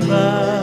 Redeemer.